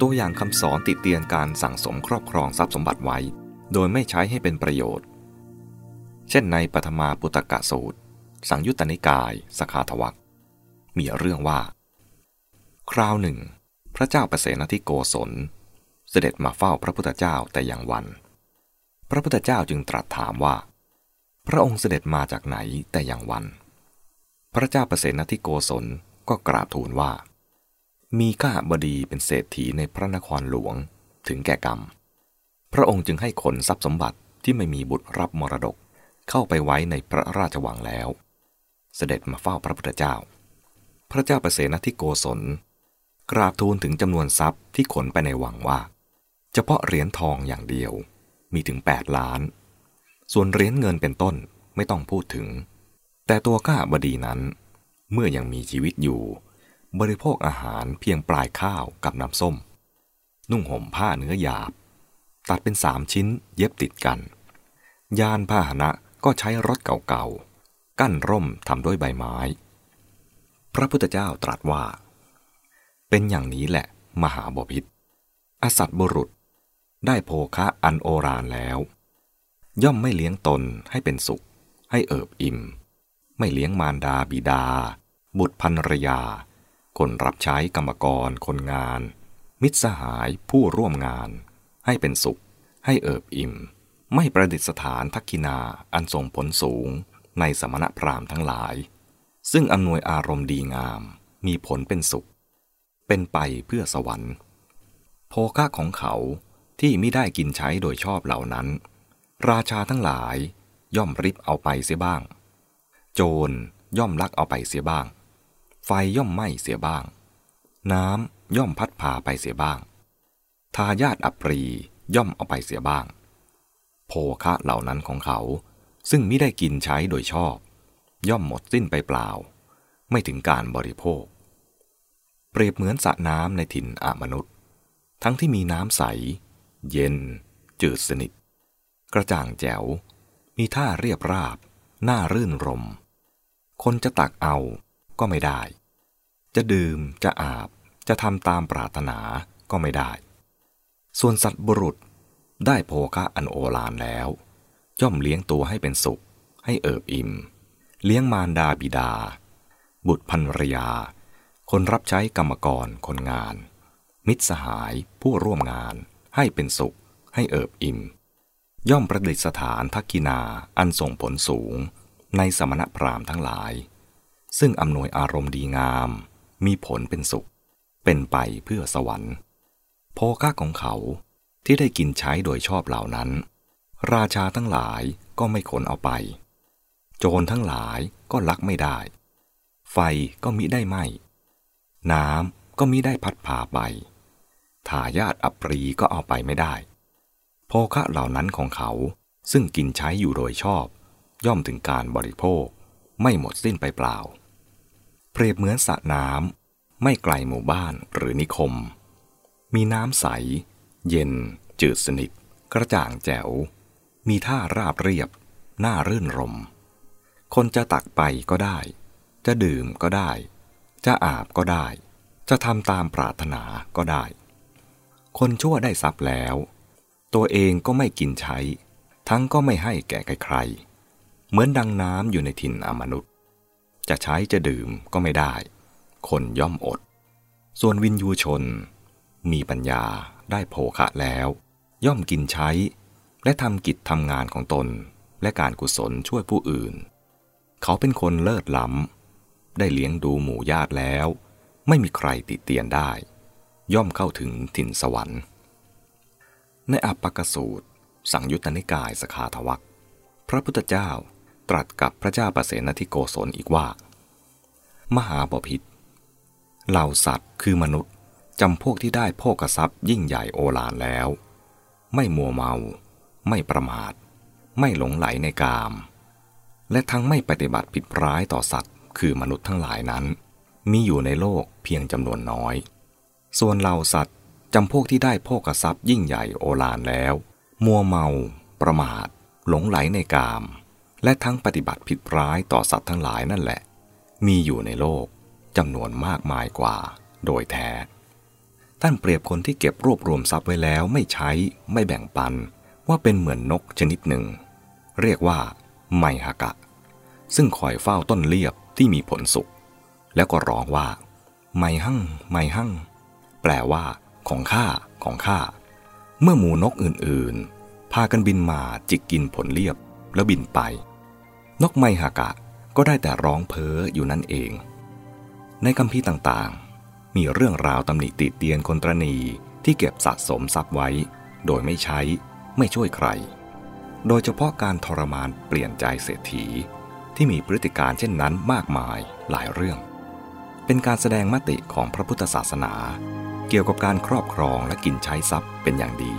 ตัวอย่างคำสอนติดเตียนการสั่งสมครอบครองทรัพย์สมบัติไว้ โดยไม่ใช้ให้เป็นประโยชน์ เช่นในปฐมาปุตกะสูตร สังยุตตนิกาย สขาทวักมีเรื่องว่า คราวหนึ่ง พระเจ้าประเสนทิโกศล เสด็จมาเฝ้าพระพุทธเจ้าแต่อย่างวัน พระพุทธเจ้าจึงตรัสถามว่า พระองค์เสด็จมาจากไหนแต่อย่างวัน พระเจ้าประเสนทิโกศลก็กราบทูลว่า มีข้าบดีเป็นเศรษฐีในพระนครหลวงถึงแก่กรรม พระองค์จึงให้ขนทรัพย์สมบัติที่ไม่มีบุตรรับมรดกเข้าไปไว้ในพระราชวังแล้ว เสด็จมาเฝ้าพระพุทธเจ้า พระเจ้าประเสนทิโกศล กราบทูลถึงจำนวนทรัพย์ที่ขนไปในวังว่า เฉพาะเหรียญทองอย่างเดียวมีถึง 8 ล้าน ส่วนเหรียญเงินเป็นต้นไม่ต้องพูดถึง แต่ตัวข้าบดีนั้นเมื่อยังมีชีวิตอยู่ บริโภคอาหารเพียงปลายข้าวกับน้ำส้ม นุ่งห่มผ้าเนื้อหยาบ ตัดเป็นสามชิ้นเย็บติดกัน ยานพาหนะก็ใช้รถเก่าๆ กั้นร่มทำด้วยใบไม้ พระพุทธเจ้าตรัสว่า เป็นอย่างนี้แหละ มหาบพิษอสัตบุรุษ ได้โภคะอันโอรานแล้ว ย่อมไม่เลี้ยงตนให้เป็นสุข ให้เอิบอิ่ม ไม่เลี้ยงมารดาบิดา บุตรภรรยา คนรับใช้กรรมกร คนงาน มิตรสหายผู้ร่วมงาน ให้เป็นสุข ให้เอิบอิ่ม ไม่ประดิษฐานทักกินาอันส่งผลสูงในสมณพราหมณ์ทั้งหลาย ซึ่งอำนวยอารมณ์ดีงาม มีผลเป็นสุข เป็นไปเพื่อสวรรค์โภคะของเขาที่ไม่ได้กินใช้โดยชอบเหล่านั้น ราชาทั้งหลายย่อมริบเอาไปเสียบ้าง โจรย่อมลักเอาไปเสียบ้าง ไฟย่อมไหม้เสียบ้าง น้ำย่อมพัดพาไปเสียบ้าง ทายาทอัปรีย่อมเอาไปเสียบ้าง โภคะเหล่านั้นของเขา ซึ่งไม่ได้กินใช้โดยชอบ ย่อมหมดสิ้นไปเปล่า ไม่ถึงการบริโภค เปรียบเหมือนสระน้ำในถิ่นอมนุษย์ ทั้งที่มีน้ำใส เย็น จืดสนิท กระจ่างแจ๋ว มีท่าเรียบราบ น่ารื่นรม คนจะตักเอา ก็ไม่ได้ จะดื่มจะอาบจะทำตามปรารถนาก็ไม่ได้ ส่วนสัตว์บุรุษได้โภคะอันโอฬารแล้ว ย่อมเลี้ยงตัวให้เป็นสุข ให้เอิบอิ่ม เลี้ยงมารดาบิดา บุตรภรรยา คนรับใช้กรรมกรคนงาน มิตรสหายผู้ร่วมงาน ให้เป็นสุข ให้เอิบอิ่ม ย่อมประดิษฐานทักกินาอันส่งผลสูงในสมณพราหมณ์ทั้งหลาย ซึ่งอำนวยอารมณ์ดีงาม มีผลเป็นสุข เป็นไปเพื่อสวรรค์โภคะของเขาที่ได้กินใช้โดยชอบเหล่านั้น ราชาทั้งหลายก็ไม่ขนเอาไป โจรทั้งหลายก็ลักไม่ได้ ไฟก็มิได้ไหมน้ำก็มิได้พัดพาไปทายาทอัปรีก็เอาไปไม่ได้โภคะเหล่านั้นของเขาซึ่งกินใช้อยู่โดยชอบ ย่อมถึงการบริโภค ไม่หมดสิ้นไปเปล่า เปรียบเหมือนสระน้ำไม่ไกลหมู่บ้านหรือนิคม มีน้ำใส เย็น จืดสนิท กระจ่างแจ๋ว มีท่าราบเรียบ น่ารื่นรม คนจะตักไปก็ได้ จะดื่มก็ได้ จะอาบก็ได้ จะทำตามปรารถนาก็ได้ คนชั่วได้ทรัพย์แล้ว ตัวเองก็ไม่กินใช้ ทั้งก็ไม่ให้แก่ใครๆเหมือนดังน้ำอยู่ในถิ่นอมนุษย์ จะใช้จะดื่มก็ไม่ได้ คนย่อมอด ส่วนวินยูชน มีปัญญาได้โภคะแล้ว ย่อมกินใช้ และทำกิจทำงานของตนและการกุศลช่วยผู้อื่น เขาเป็นคนเลิศล้ำ ได้เลี้ยงดูหมู่ญาติแล้ว ไม่มีใครติเตียนได้ ย่อมเข้าถึงถิ่นสวรรค์ ในอัปปกสูตร สังยุตตนิกายสขาทวักพระพุทธเจ้า ตรัสกับพระเจ้าประเสนทิโกศลอีกว่า มหาบพิษเหล่าสัตว์คือมนุษย์จำพวกที่ได้โภกทรัพย์ยิ่งใหญ่โอฬารแล้ว ไม่มัวเมา ไม่ประมาท ไม่หลงไหลในกาม และทั้งไม่ปฏิบัติผิดร้ายต่อสัตว์ คือมนุษย์ทั้งหลายนั้น มีอยู่ในโลกเพียงจำนวนน้อย ส่วนเหล่าสัตว์จำพวกที่ได้โภกทรัพย์ยิ่งใหญ่โอฬารแล้ว มัวเมา ประมาท หลงไหลในกาม และทั้งปฏิบัติผิดร้ายต่อสัตว์ทั้งหลายนั่นแหละ มีอยู่ในโลกจำนวนมากมายกว่า โดยแท้ ท่านเปรียบคนที่เก็บรวบรวมทรัพย์ไว้แล้วไม่ใช้ไม่แบ่งปัน ว่าเป็นเหมือนนกชนิดหนึ่ง เรียกว่า ไมฮากะ ซึ่งคอยเฝ้าต้นเลียบที่มีผลสุกแล้วก็ร้องว่า ไมหั่งไมหั่งแปลว่า ของข้าของข้าเมื่อหมูนกอื่นๆ พากันบินมาจิกกินผลเลียบแล้วบินไป นกไมฮากะก็ได้แต่ร้องเพ้ออยู่นั่นเอง ในคำพีต่างๆ มีเรื่องราวตำหนิติดเตียนคนตรณีที่เก็บสะสมทรัพย์ไว้ โดยไม่ใช้ไม่ช่วยใคร โดยเฉพาะการทรมานเปลี่ยนใจเศรษฐี ที่มีพฤติการเช่นนั้นมากมายหลายเรื่อง เป็นการแสดงมติของพระพุทธศาสนา เกี่ยวกับการครอบครองและกินใช้ทรัพย์เป็นอย่างดี